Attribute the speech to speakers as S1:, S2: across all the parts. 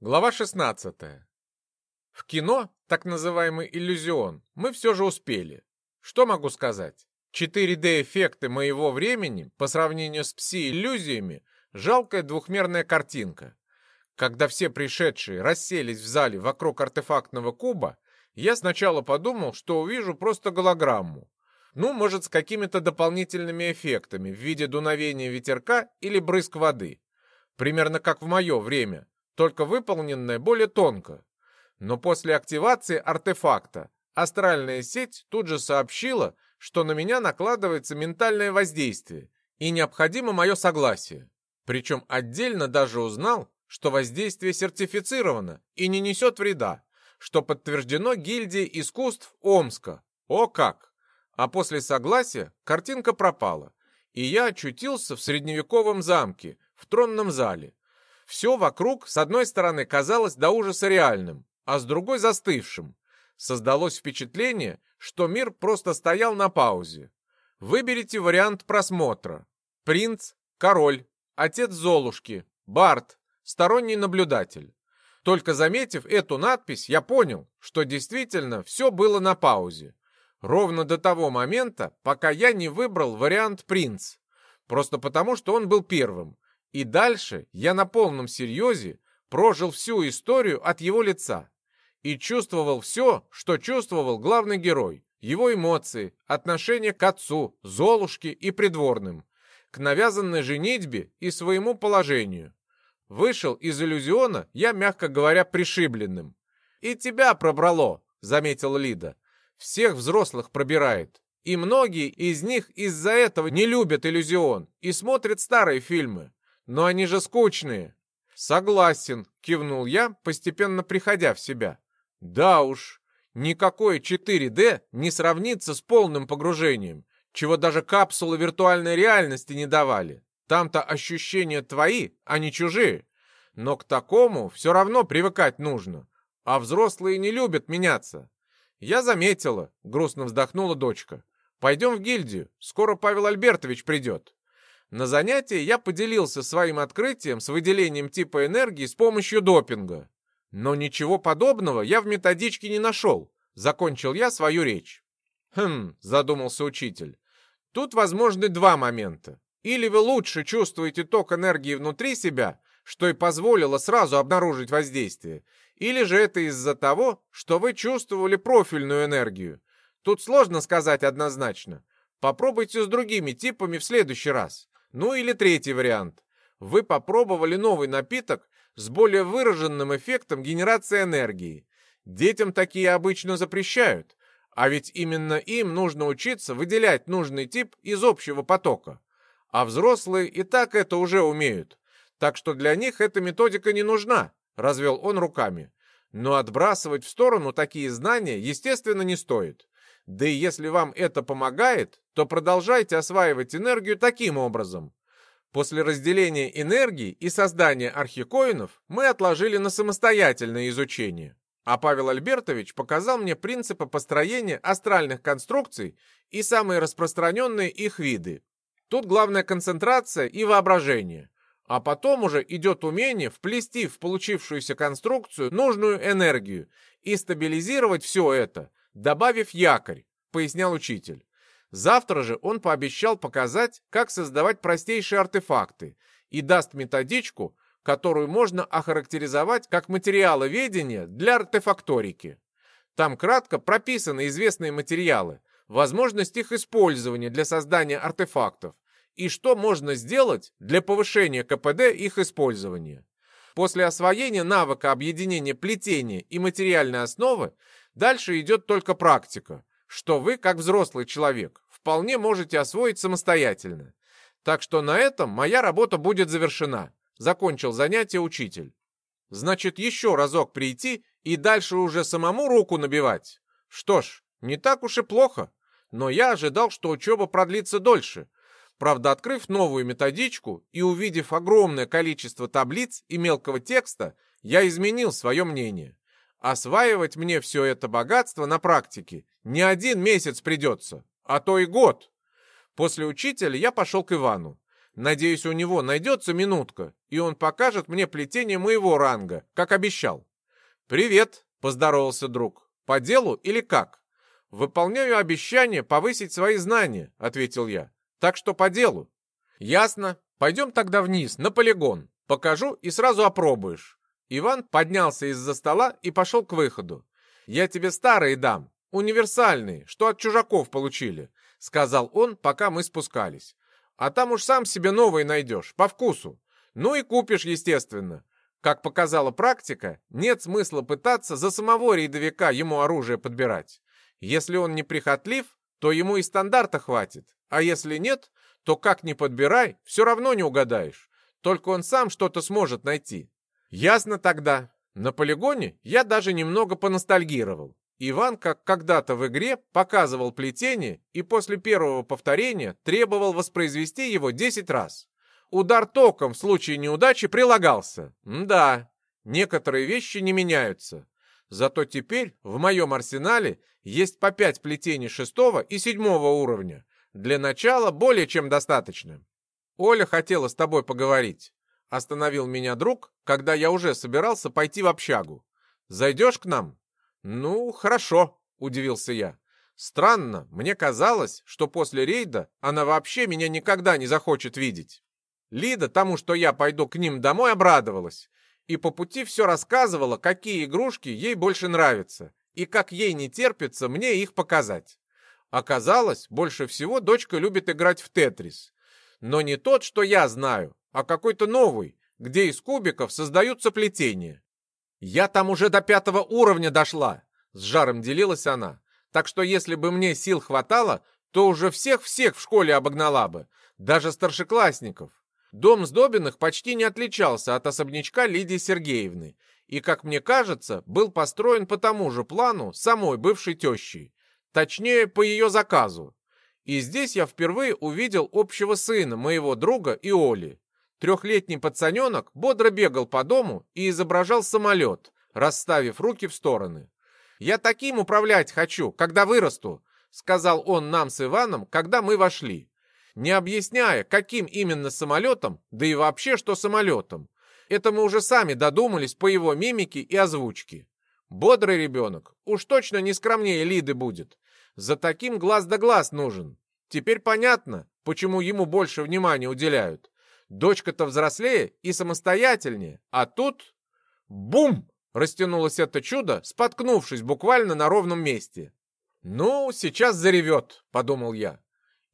S1: Глава 16. В кино, так называемый иллюзион, мы все же успели. Что могу сказать? 4D-эффекты моего времени по сравнению с пси-иллюзиями – жалкая двухмерная картинка. Когда все пришедшие расселись в зале вокруг артефактного куба, я сначала подумал, что увижу просто голограмму. Ну, может, с какими-то дополнительными эффектами в виде дуновения ветерка или брызг воды. Примерно как в мое время – только выполненная более тонко. Но после активации артефакта астральная сеть тут же сообщила, что на меня накладывается ментальное воздействие и необходимо мое согласие. Причем отдельно даже узнал, что воздействие сертифицировано и не несет вреда, что подтверждено гильдией искусств Омска. О как! А после согласия картинка пропала, и я очутился в средневековом замке, в тронном зале. Все вокруг, с одной стороны, казалось до ужаса реальным, а с другой застывшим. Создалось впечатление, что мир просто стоял на паузе. Выберите вариант просмотра. Принц, король, отец Золушки, Барт, сторонний наблюдатель. Только заметив эту надпись, я понял, что действительно все было на паузе. Ровно до того момента, пока я не выбрал вариант «Принц». Просто потому, что он был первым, и дальше я на полном серьезе прожил всю историю от его лица и чувствовал все, что чувствовал главный герой, его эмоции, отношение к отцу, Золушке и придворным, к навязанной женитьбе и своему положению. Вышел из иллюзиона я, мягко говоря, пришибленным. «И тебя пробрало», — заметила Лида. «Всех взрослых пробирает. И многие из них из-за этого не любят иллюзион и смотрят старые фильмы. Но они же скучные. Согласен, кивнул я, постепенно приходя в себя. Да уж, никакое 4D не сравнится с полным погружением, чего даже капсулы виртуальной реальности не давали. Там-то ощущения твои, а не чужие. Но к такому все равно привыкать нужно. А взрослые не любят меняться. Я заметила, грустно вздохнула дочка. Пойдем в гильдию, скоро Павел Альбертович придет. На занятии я поделился своим открытием с выделением типа энергии с помощью допинга. Но ничего подобного я в методичке не нашел. Закончил я свою речь. Хм, задумался учитель. Тут возможны два момента. Или вы лучше чувствуете ток энергии внутри себя, что и позволило сразу обнаружить воздействие, или же это из-за того, что вы чувствовали профильную энергию. Тут сложно сказать однозначно. Попробуйте с другими типами в следующий раз. Ну или третий вариант. Вы попробовали новый напиток с более выраженным эффектом генерации энергии. Детям такие обычно запрещают, а ведь именно им нужно учиться выделять нужный тип из общего потока. А взрослые и так это уже умеют. Так что для них эта методика не нужна, развел он руками. Но отбрасывать в сторону такие знания, естественно, не стоит. Да и если вам это помогает, то продолжайте осваивать энергию таким образом. После разделения энергии и создания архикоинов мы отложили на самостоятельное изучение. А Павел Альбертович показал мне принципы построения астральных конструкций и самые распространенные их виды. Тут главная концентрация и воображение. А потом уже идет умение вплести в получившуюся конструкцию нужную энергию и стабилизировать все это, добавив якорь, пояснял учитель. Завтра же он пообещал показать, как создавать простейшие артефакты и даст методичку, которую можно охарактеризовать как материаловедение для артефакторики. Там кратко прописаны известные материалы, возможность их использования для создания артефактов и что можно сделать для повышения КПД их использования. После освоения навыка объединения плетения и материальной основы Дальше идет только практика, что вы, как взрослый человек, вполне можете освоить самостоятельно. Так что на этом моя работа будет завершена. Закончил занятие учитель. Значит, еще разок прийти и дальше уже самому руку набивать. Что ж, не так уж и плохо. Но я ожидал, что учеба продлится дольше. Правда, открыв новую методичку и увидев огромное количество таблиц и мелкого текста, я изменил свое мнение. Осваивать мне все это богатство на практике не один месяц придется, а то и год. После учителя я пошел к Ивану. Надеюсь, у него найдется минутка, и он покажет мне плетение моего ранга, как обещал. «Привет», — поздоровался друг. «По делу или как?» «Выполняю обещание повысить свои знания», — ответил я. «Так что по делу». «Ясно. Пойдем тогда вниз, на полигон. Покажу и сразу опробуешь». Иван поднялся из-за стола и пошел к выходу. «Я тебе старые дам, универсальные, что от чужаков получили», — сказал он, пока мы спускались. «А там уж сам себе новые найдешь, по вкусу. Ну и купишь, естественно. Как показала практика, нет смысла пытаться за самого рейдовика ему оружие подбирать. Если он не прихотлив, то ему и стандарта хватит. А если нет, то как ни подбирай, все равно не угадаешь. Только он сам что-то сможет найти. Ясно тогда. На полигоне я даже немного поностальгировал. Иван, как когда-то в игре, показывал плетение и после первого повторения требовал воспроизвести его 10 раз. Удар током в случае неудачи прилагался. Да, некоторые вещи не меняются. Зато теперь в моем арсенале есть по пять плетений шестого и седьмого уровня. Для начала более чем достаточно. Оля хотела с тобой поговорить. Остановил меня друг, когда я уже собирался пойти в общагу. Зайдешь к нам? Ну, хорошо, удивился я. Странно, мне казалось, что после рейда она вообще меня никогда не захочет видеть. Лида тому, что я пойду к ним домой, обрадовалась и по пути все рассказывала, какие игрушки ей больше нравятся, и как ей не терпится мне их показать. Оказалось, больше всего дочка любит играть в Тетрис. Но не тот, что я знаю, а какой-то новый, где из кубиков создаются плетения. «Я там уже до пятого уровня дошла», — с жаром делилась она. «Так что если бы мне сил хватало, то уже всех-всех в школе обогнала бы, даже старшеклассников. Дом Сдобиных почти не отличался от особнячка Лидии Сергеевны и, как мне кажется, был построен по тому же плану самой бывшей тещей, точнее, по ее заказу. И здесь я впервые увидел общего сына моего друга и Оли. Трехлетний пацаненок бодро бегал по дому и изображал самолет, расставив руки в стороны. «Я таким управлять хочу, когда вырасту», — сказал он нам с Иваном, когда мы вошли не объясняя, каким именно самолетом, да и вообще, что самолетом. Это мы уже сами додумались по его мимике и озвучке. Бодрый ребенок, уж точно не скромнее Лиды будет. За таким глаз да глаз нужен. Теперь понятно, почему ему больше внимания уделяют. Дочка-то взрослее и самостоятельнее, а тут... Бум! Растянулось это чудо, споткнувшись буквально на ровном месте. «Ну, сейчас заревет», — подумал я.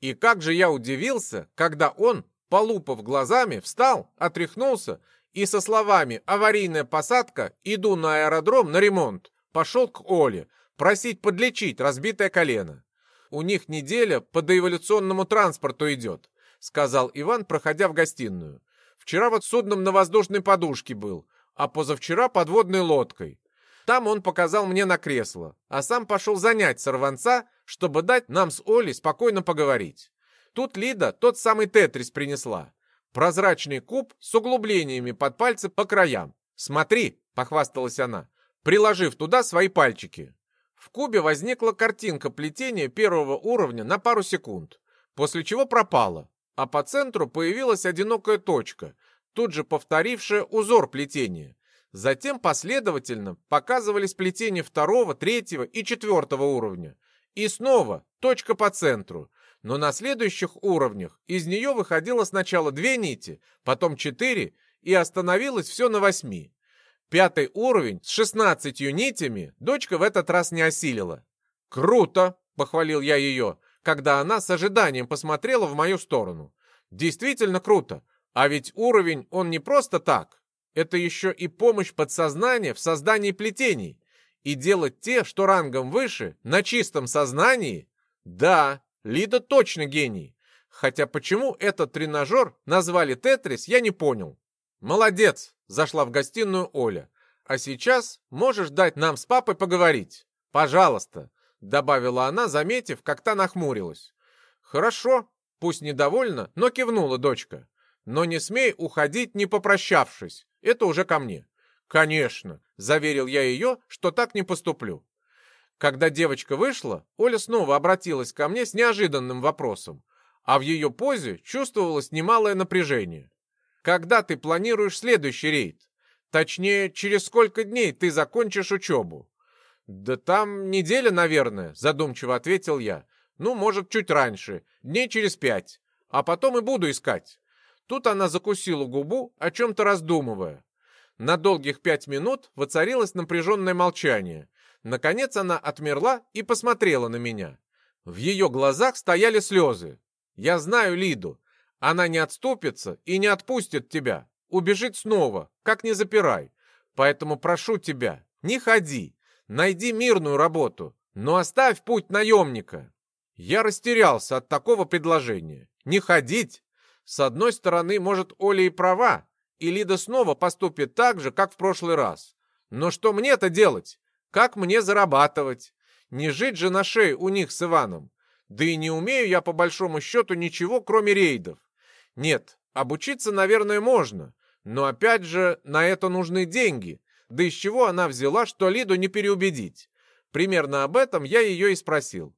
S1: И как же я удивился, когда он, полупав глазами, встал, отряхнулся и со словами «аварийная посадка, иду на аэродром на ремонт», пошел к Оле, просить подлечить разбитое колено. «У них неделя по доэволюционному транспорту идет», сказал Иван, проходя в гостиную. «Вчера вот судном на воздушной подушке был, а позавчера подводной лодкой. Там он показал мне на кресло, а сам пошел занять сорванца, чтобы дать нам с Олей спокойно поговорить. Тут Лида тот самый тетрис принесла. Прозрачный куб с углублениями под пальцы по краям. «Смотри», — похвасталась она, приложив туда свои пальчики. В кубе возникла картинка плетения первого уровня на пару секунд, после чего пропала, а по центру появилась одинокая точка, тут же повторившая узор плетения. Затем последовательно показывались плетения второго, третьего и четвертого уровня. И снова точка по центру. Но на следующих уровнях из нее выходило сначала две нити, потом четыре, и остановилось все на восьми. Пятый уровень с шестнадцатью нитями дочка в этот раз не осилила. «Круто!» — похвалил я ее, когда она с ожиданием посмотрела в мою сторону. «Действительно круто! А ведь уровень он не просто так, это еще и помощь подсознания в создании плетений. И делать те, что рангом выше, на чистом сознании? Да, Лида точно гений. Хотя почему этот тренажер назвали Тетрис, я не понял. Молодец, зашла в гостиную Оля. А сейчас можешь дать нам с папой поговорить. Пожалуйста, добавила она, заметив, как та нахмурилась. Хорошо, пусть недовольна, но кивнула дочка. Но не смей уходить, не попрощавшись. Это уже ко мне. Конечно, заверил я ее, что так не поступлю. Когда девочка вышла, Оля снова обратилась ко мне с неожиданным вопросом. а в ее позе чувствовалось немалое напряжение. «Когда ты планируешь следующий рейд? Точнее, через сколько дней ты закончишь учебу?» «Да там неделя, наверное», — задумчиво ответил я. «Ну, может, чуть раньше, дней через пять. А потом и буду искать». Тут она закусила губу, о чем-то раздумывая. На долгих пять минут воцарилось напряженное молчание. Наконец она отмерла и посмотрела на меня. В ее глазах стояли слезы. «Я знаю Лиду. Она не отступится и не отпустит тебя. Убежит снова, как не запирай. Поэтому прошу тебя, не ходи. Найди мирную работу, но оставь путь наемника». Я растерялся от такого предложения. Не ходить? С одной стороны, может, Оля и права, и Лида снова поступит так же, как в прошлый раз. Но что мне-то делать? Как мне зарабатывать? Не жить же на шее у них с Иваном. Да и не умею я по большому счету ничего, кроме рейдов. Нет, обучиться, наверное, можно. Но опять же, на это нужны деньги. Да из чего она взяла, что Лиду не переубедить? Примерно об этом я ее и спросил.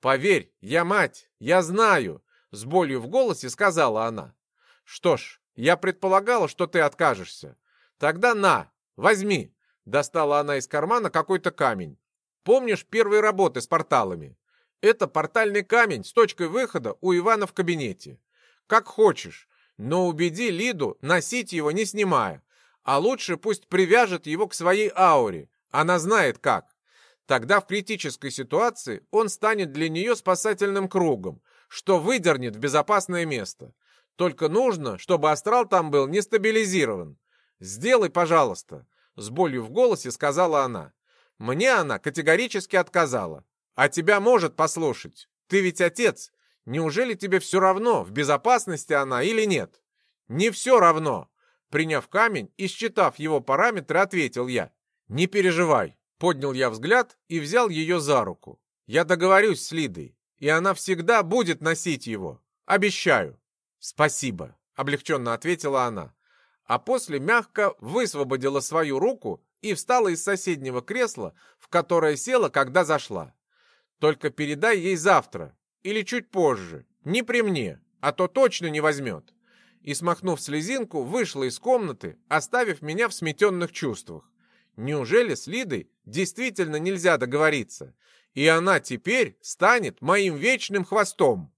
S1: «Поверь, я мать, я знаю», — с болью в голосе сказала она. «Что ж, я предполагала, что ты откажешься. Тогда на, возьми». Достала она из кармана какой-то камень. Помнишь первые работы с порталами? Это портальный камень с точкой выхода у Ивана в кабинете. Как хочешь, но убеди Лиду носить его не снимая. А лучше пусть привяжет его к своей ауре. Она знает как. Тогда в критической ситуации он станет для нее спасательным кругом, что выдернет в безопасное место. Только нужно, чтобы астрал там был не стабилизирован. «Сделай, пожалуйста», — с болью в голосе сказала она. Мне она категорически отказала. А тебя может послушать. Ты ведь отец. Неужели тебе все равно, в безопасности она или нет? Не все равно. Приняв камень и считав его параметры, ответил я. Не переживай. Поднял я взгляд и взял ее за руку. Я договорюсь с Лидой, и она всегда будет носить его. Обещаю. Спасибо, облегченно ответила она. А после мягко высвободила свою руку и встала из соседнего кресла, в которое села, когда зашла. Только передай ей завтра или чуть позже, не при мне, а то точно не возьмет. И, смахнув слезинку, вышла из комнаты, оставив меня в сметенных чувствах. Неужели с Лидой действительно нельзя договориться? И она теперь станет моим вечным хвостом?